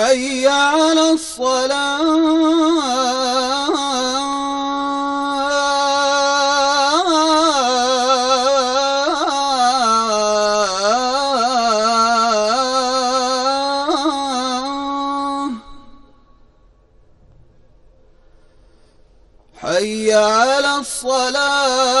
حي على الصلاة. حي على الصلاة.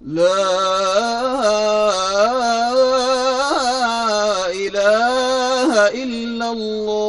لا إله إلا الله.